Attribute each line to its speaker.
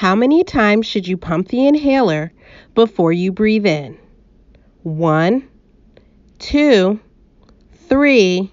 Speaker 1: How many times should you pump the inhaler before you breathe in? One, two, three,